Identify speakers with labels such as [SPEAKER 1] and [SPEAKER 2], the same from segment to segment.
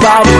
[SPEAKER 1] about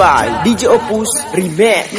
[SPEAKER 1] By DJ Opus Remix